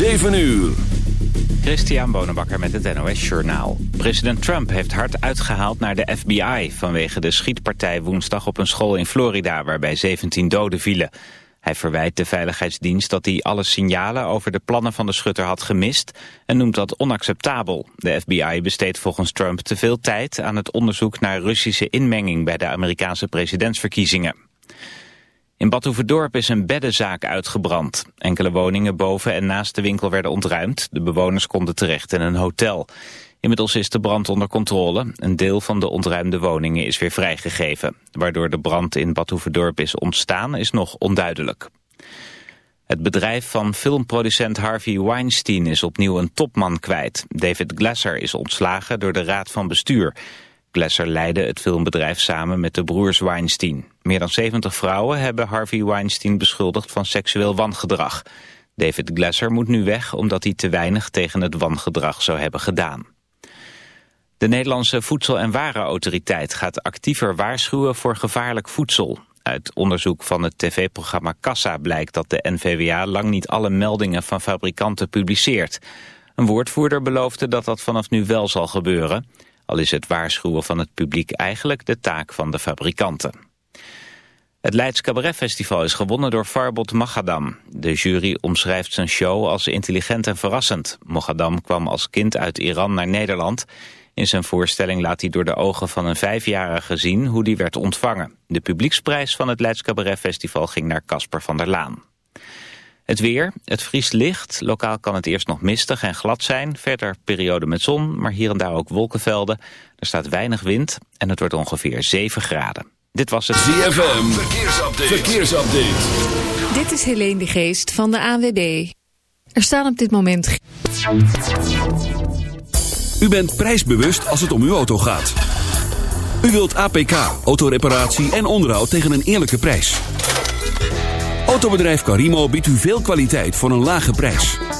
7 uur. Christian Bonenbakker met het NOS Journaal. President Trump heeft hard uitgehaald naar de FBI... vanwege de schietpartij woensdag op een school in Florida... waarbij 17 doden vielen. Hij verwijt de veiligheidsdienst dat hij alle signalen... over de plannen van de schutter had gemist... en noemt dat onacceptabel. De FBI besteedt volgens Trump te veel tijd... aan het onderzoek naar Russische inmenging... bij de Amerikaanse presidentsverkiezingen. In Badhoevedorp is een beddenzaak uitgebrand. Enkele woningen boven en naast de winkel werden ontruimd. De bewoners konden terecht in een hotel. Inmiddels is de brand onder controle. Een deel van de ontruimde woningen is weer vrijgegeven. Waardoor de brand in Badhoevedorp is ontstaan is nog onduidelijk. Het bedrijf van filmproducent Harvey Weinstein is opnieuw een topman kwijt. David Glasser is ontslagen door de raad van bestuur. Glasser leidde het filmbedrijf samen met de broers Weinstein. Meer dan 70 vrouwen hebben Harvey Weinstein beschuldigd van seksueel wangedrag. David Glasser moet nu weg omdat hij te weinig tegen het wangedrag zou hebben gedaan. De Nederlandse Voedsel- en Warenautoriteit gaat actiever waarschuwen voor gevaarlijk voedsel. Uit onderzoek van het tv-programma Kassa blijkt dat de NVWA lang niet alle meldingen van fabrikanten publiceert. Een woordvoerder beloofde dat dat vanaf nu wel zal gebeuren. Al is het waarschuwen van het publiek eigenlijk de taak van de fabrikanten. Het Leids Cabaret Festival is gewonnen door Farbot Magadam. De jury omschrijft zijn show als intelligent en verrassend. Moghadam kwam als kind uit Iran naar Nederland. In zijn voorstelling laat hij door de ogen van een vijfjarige zien hoe die werd ontvangen. De publieksprijs van het Leids Cabaret Festival ging naar Casper van der Laan. Het weer, het vriest licht. Lokaal kan het eerst nog mistig en glad zijn. Verder periode met zon, maar hier en daar ook wolkenvelden. Er staat weinig wind en het wordt ongeveer 7 graden. Dit was het ZFM, verkeersupdate. verkeersupdate. Dit is Helene de Geest van de ANWB. Er staan op dit moment... U bent prijsbewust als het om uw auto gaat. U wilt APK, autoreparatie en onderhoud tegen een eerlijke prijs. Autobedrijf Carimo biedt u veel kwaliteit voor een lage prijs.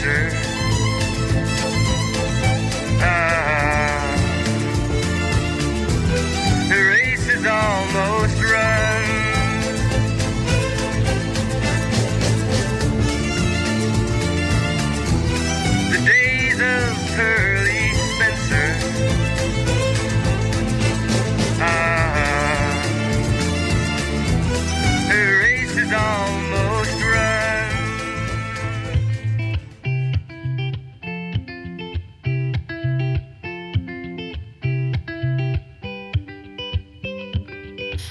sir. Uh, the race is almost run.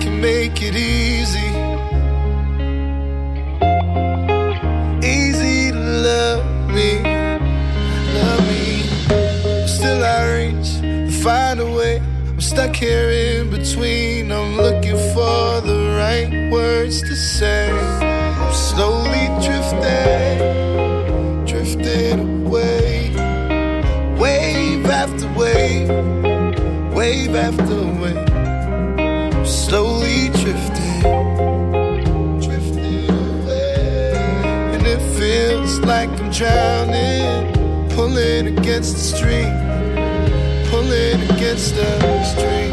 can make it easy. just like I'm drowning. Pulling against the stream, pulling against the stream.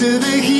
to the heat.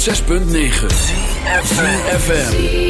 6.9. 106.9 FM.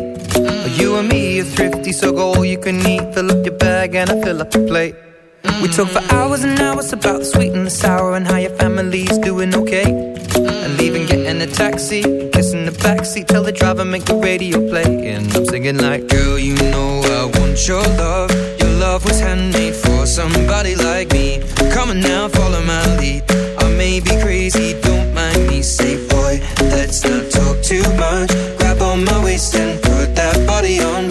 You and me are thrifty, so go all you can eat. Fill up your bag and I fill up your plate. We talk for hours and hours about the sweet and the sour and how your family's doing okay. And leaving, getting a taxi, kissing the backseat, tell the driver make the radio play. And I'm singing like, girl, you know I want your love. Your love was handmade for somebody like me. Come on now, follow my lead. I may be crazy, don't mind me. Say, boy, let's not talk too much. Grab on my waist and put that body on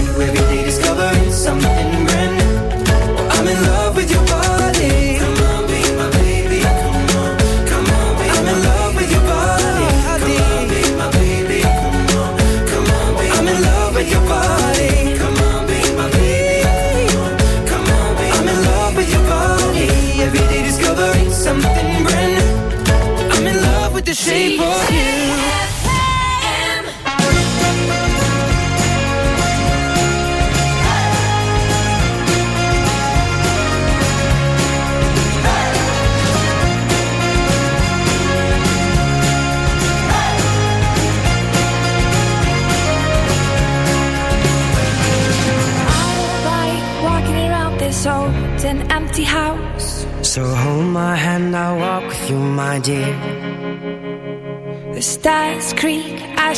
something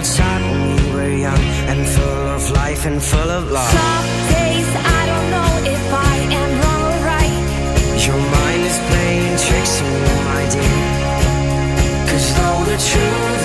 outside when we were young and full of life and full of love. Some days I don't know if I am wrong or right. Your mind is playing tricks on you, my dear. Cause though the truth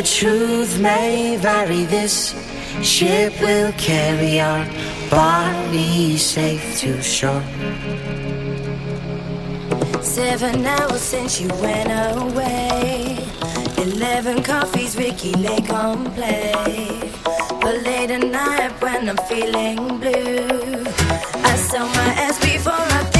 the truth may vary, this ship will carry our bodies safe to shore. Seven hours since you went away. Eleven coffees, Ricki Lake on play. But late at night when I'm feeling blue, I sell my ass before I.